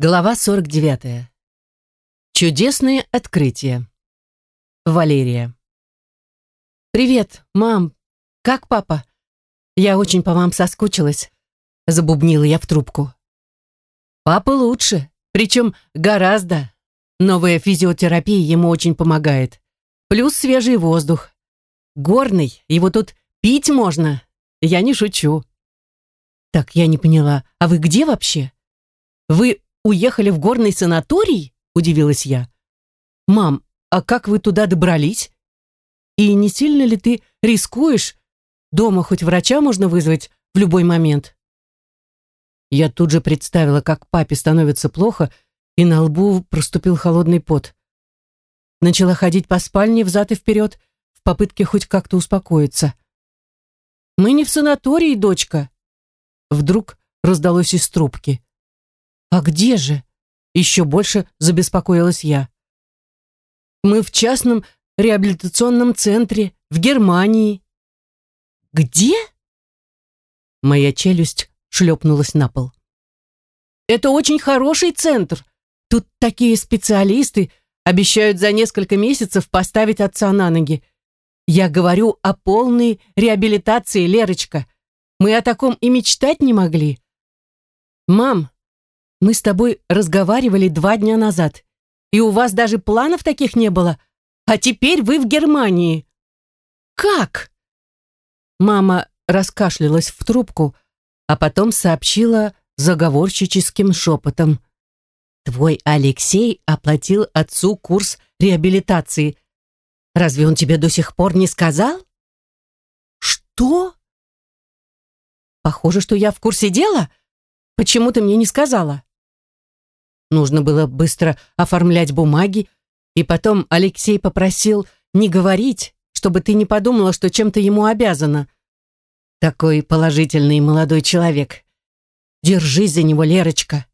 Глава 49. Чудесные открытия. Валерия. «Привет, мам. Как папа? Я очень по вам соскучилась», — забубнила я в трубку. «Папа лучше, причем гораздо. Новая физиотерапия ему очень помогает. Плюс свежий воздух. Горный, его тут пить можно. Я не шучу». «Так, я не поняла, а вы где вообще? Вы уехали в горный санаторий?» – удивилась я. «Мам, а как вы туда добрались? И не сильно ли ты рискуешь? Дома хоть врача можно вызвать в любой момент?» Я тут же представила, как папе становится плохо, и на лбу проступил холодный пот. Начала ходить по спальне взад и вперед, в попытке хоть как-то успокоиться. «Мы не в санатории, дочка!» Вдруг раздалось из трубки. «А где же?» Еще больше забеспокоилась я. «Мы в частном реабилитационном центре в Германии». «Где?» Моя челюсть шлепнулась на пол. «Это очень хороший центр. Тут такие специалисты обещают за несколько месяцев поставить отца на ноги. Я говорю о полной реабилитации, Лерочка. Мы о таком и мечтать не могли. Мам, мы с тобой разговаривали два дня назад, и у вас даже планов таких не было, а теперь вы в Германии. Как? Мама раскашлялась в трубку, а потом сообщила заговорщическим шепотом. Твой Алексей оплатил отцу курс реабилитации. Разве он тебе до сих пор не сказал? Что? Похоже, что я в курсе дела. Почему ты мне не сказала? Нужно было быстро оформлять бумаги, и потом Алексей попросил не говорить, чтобы ты не подумала, что чем-то ему обязана. Такой положительный молодой человек. Держись за него, Лерочка.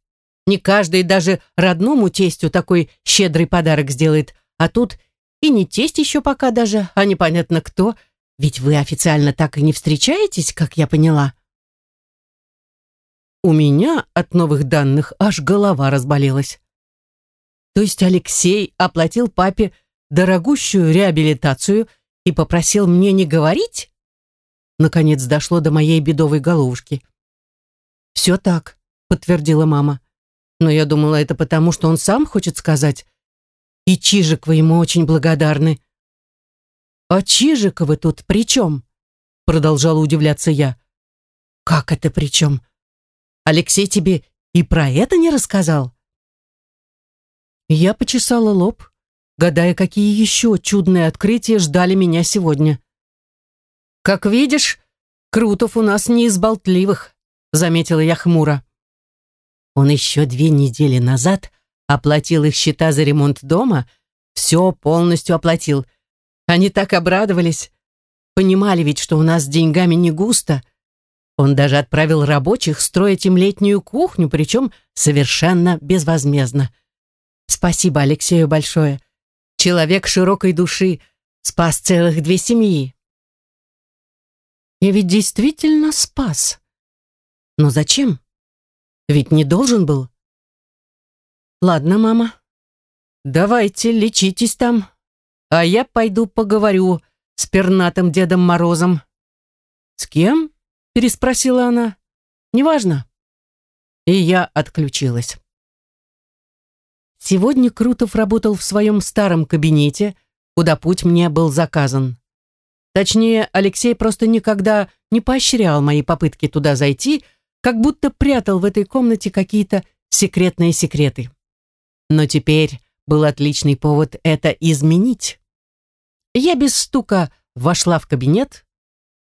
Не каждый даже родному тестю такой щедрый подарок сделает, а тут и не тесть еще пока даже, а непонятно кто, ведь вы официально так и не встречаетесь, как я поняла. У меня от новых данных аж голова разболелась. То есть Алексей оплатил папе дорогущую реабилитацию и попросил мне не говорить? Наконец дошло до моей бедовой головушки. «Все так», — подтвердила мама. «Но я думала, это потому, что он сам хочет сказать. И Чижиковы ему очень благодарны». «А Чижиковы тут при чем?» Продолжала удивляться я. «Как это при чем?» Алексей тебе и про это не рассказал?» Я почесала лоб, гадая, какие еще чудные открытия ждали меня сегодня. «Как видишь, Крутов у нас не из болтливых», — заметила я хмуро. Он еще две недели назад оплатил их счета за ремонт дома, все полностью оплатил. Они так обрадовались. Понимали ведь, что у нас с деньгами не густо — он даже отправил рабочих строить им летнюю кухню, причем совершенно безвозмездно. Спасибо Алексею большое. Человек широкой души спас целых две семьи. Я ведь действительно спас. Но зачем? Ведь не должен был. Ладно, мама, давайте лечитесь там, а я пойду поговорю с пернатым Дедом Морозом. С кем? Переспросила она. «Неважно». И я отключилась. Сегодня Крутов работал в своем старом кабинете, куда путь мне был заказан. Точнее, Алексей просто никогда не поощрял мои попытки туда зайти, как будто прятал в этой комнате какие-то секретные секреты. Но теперь был отличный повод это изменить. Я без стука вошла в кабинет,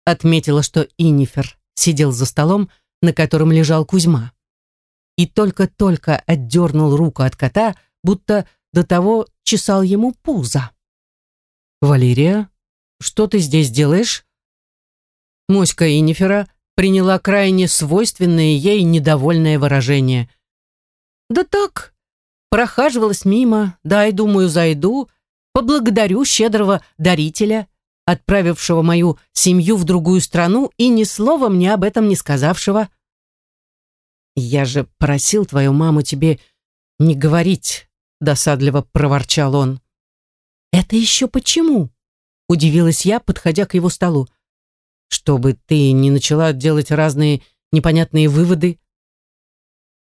отметила, что Инифер сидел за столом, на котором лежал Кузьма. И только-только отдернул руку от кота, будто до того чесал ему пузо. «Валерия, что ты здесь делаешь?» Моська Инифера приняла крайне свойственное ей недовольное выражение. «Да так, прохаживалась мимо, дай, думаю, зайду, поблагодарю щедрого дарителя, отправившего мою семью в другую страну и ни слова мне об этом не сказавшего. Я же просил твою маму тебе «Не говорить», — досадливо проворчал он. «Это еще почему?» — удивилась я, подходя к его столу. «Чтобы ты не начала делать разные непонятные выводы.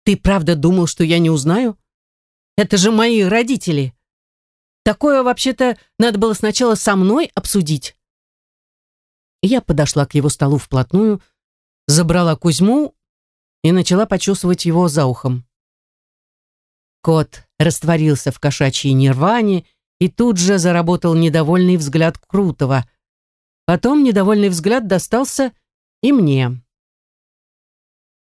Ты правда думал, что я не узнаю? Это же мои родители. Такое вообще-то надо было сначала со мной обсудить». Я подошла к его столу вплотную, забрала Кузьму и начала почесывать его за ухом. Кот растворился в кошачьей нирване и тут же заработал недовольный взгляд Крутого. Потом недовольный взгляд достался и мне.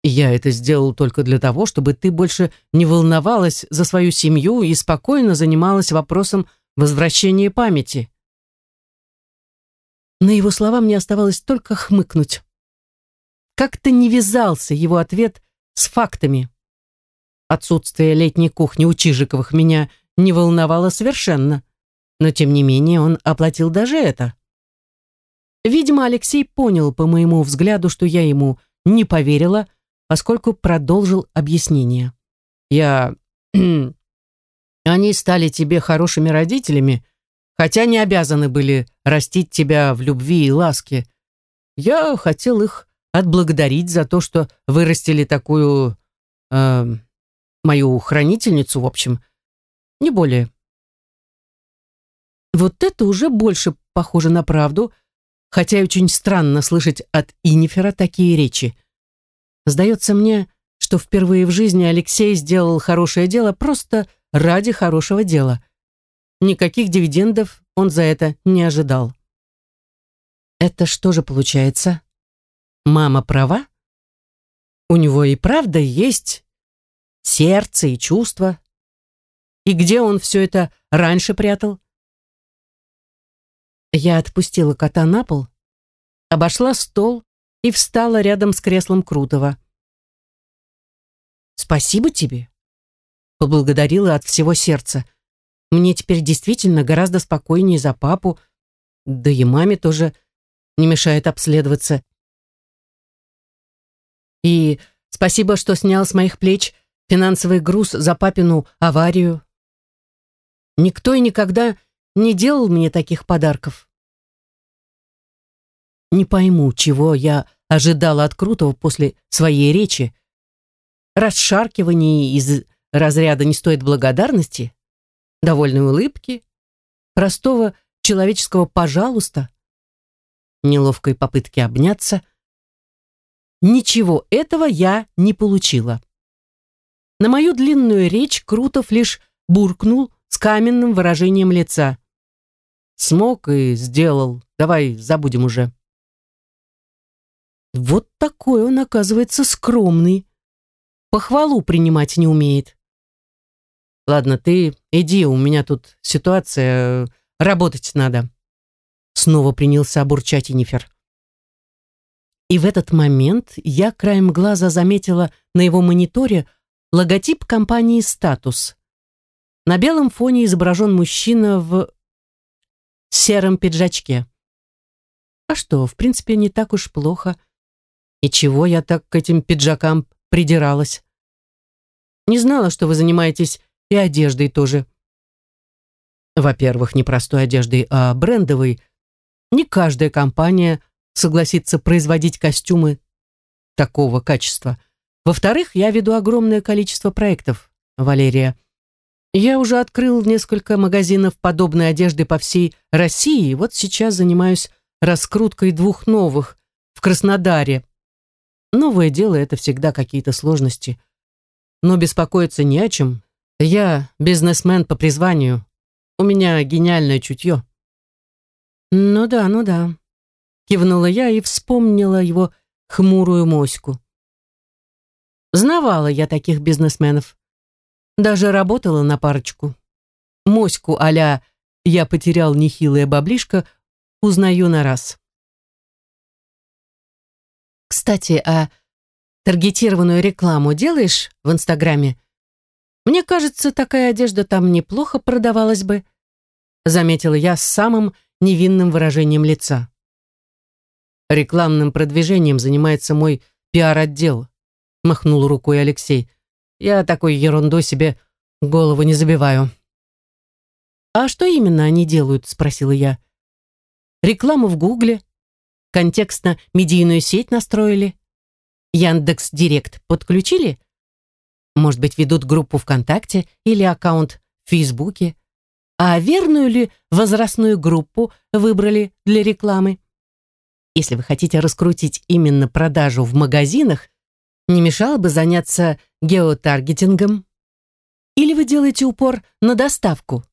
«Я это сделал только для того, чтобы ты больше не волновалась за свою семью и спокойно занималась вопросом возвращения памяти». На его слова мне оставалось только хмыкнуть. Как-то не вязался его ответ с фактами. Отсутствие летней кухни у Чижиковых меня не волновало совершенно, но тем не менее он оплатил даже это. Видимо, Алексей понял по моему взгляду, что я ему не поверила, поскольку продолжил объяснение. «Я... Они стали тебе хорошими родителями, хотя не обязаны были растить тебя в любви и ласке. Я хотел их отблагодарить за то, что вырастили такую... Э, мою хранительницу, в общем. Не более. Вот это уже больше похоже на правду, хотя очень странно слышать от Инифера такие речи. Сдается мне, что впервые в жизни Алексей сделал хорошее дело просто ради хорошего дела. Никаких дивидендов он за это не ожидал. Это что же получается? Мама права? У него и правда есть сердце и чувства. И где он все это раньше прятал? Я отпустила кота на пол, обошла стол и встала рядом с креслом Крутого. «Спасибо тебе», — поблагодарила от всего сердца. «Мне теперь действительно гораздо спокойнее за папу, да и маме тоже не мешает обследоваться. И спасибо, что снял с моих плеч финансовый груз за папину аварию. Никто и никогда не делал мне таких подарков. Не пойму, чего я ожидала от Крутого после своей речи. Расшаркивание из разряда «не стоит благодарности», довольной улыбки, простого человеческого «пожалуйста», неловкой попытки обняться — Ничего этого я не получила. На мою длинную речь Крутов лишь буркнул с каменным выражением лица. Смог и сделал. Давай забудем уже. Вот такой он, оказывается, скромный. Похвалу принимать не умеет. Ладно, ты иди, у меня тут ситуация, работать надо. Снова принялся бурчать Инифер. И в этот момент я краем глаза заметила на его мониторе логотип компании «Статус». На белом фоне изображен мужчина в сером пиджачке. А что, в принципе, не так уж плохо. И чего я так к этим пиджакам придиралась? Не знала, что вы занимаетесь и одеждой тоже. Во-первых, не простой одеждой, а брендовой. Не каждая компания согласится производить костюмы такого качества. Во-вторых, я веду огромное количество проектов, Валерия. Я уже открыл несколько магазинов подобной одежды по всей России, вот сейчас занимаюсь раскруткой двух новых в Краснодаре. Новое дело — это всегда какие-то сложности. Но беспокоиться не о чем. Я бизнесмен по призванию. У меня гениальное чутье. Ну да, ну да кивнула я и вспомнила его хмурую моську. Знавала я таких бизнесменов. Даже работала на парочку. Моську а «я потерял нехилое баблишко» узнаю на раз. Кстати, а таргетированную рекламу делаешь в Инстаграме? Мне кажется, такая одежда там неплохо продавалась бы, заметила я с самым невинным выражением лица. Рекламным продвижением занимается мой пиар-отдел, махнул рукой Алексей. Я такой ерундой себе Голову не забиваю. А что именно они делают, спросила я. Рекламу в Гугле, контекстно-медийную сеть настроили, Яндекс Директ подключили? Может быть, ведут группу ВКонтакте или аккаунт в Фейсбуке? А верную ли возрастную группу выбрали для рекламы? Если вы хотите раскрутить именно продажу в магазинах, не мешало бы заняться геотаргетингом. Или вы делаете упор на доставку?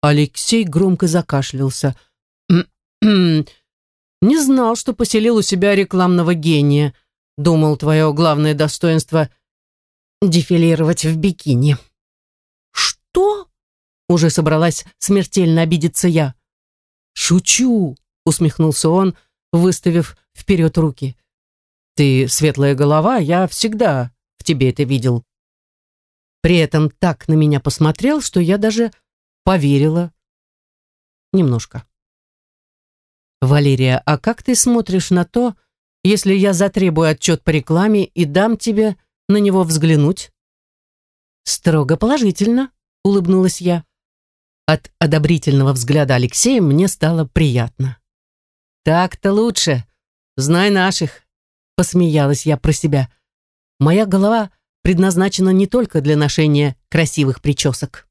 Алексей громко закашлялся. «Не знал, что поселил у себя рекламного гения. Думал, твое главное достоинство — дефилировать в бикини». «Что?» — уже собралась смертельно обидеться я. «Шучу!» усмехнулся он, выставив вперед руки. Ты светлая голова, я всегда в тебе это видел. При этом так на меня посмотрел, что я даже поверила. Немножко. Валерия, а как ты смотришь на то, если я затребую отчет по рекламе и дам тебе на него взглянуть? Строго положительно, улыбнулась я. От одобрительного взгляда Алексея мне стало приятно. «Так-то лучше. Знай наших», — посмеялась я про себя. «Моя голова предназначена не только для ношения красивых причесок».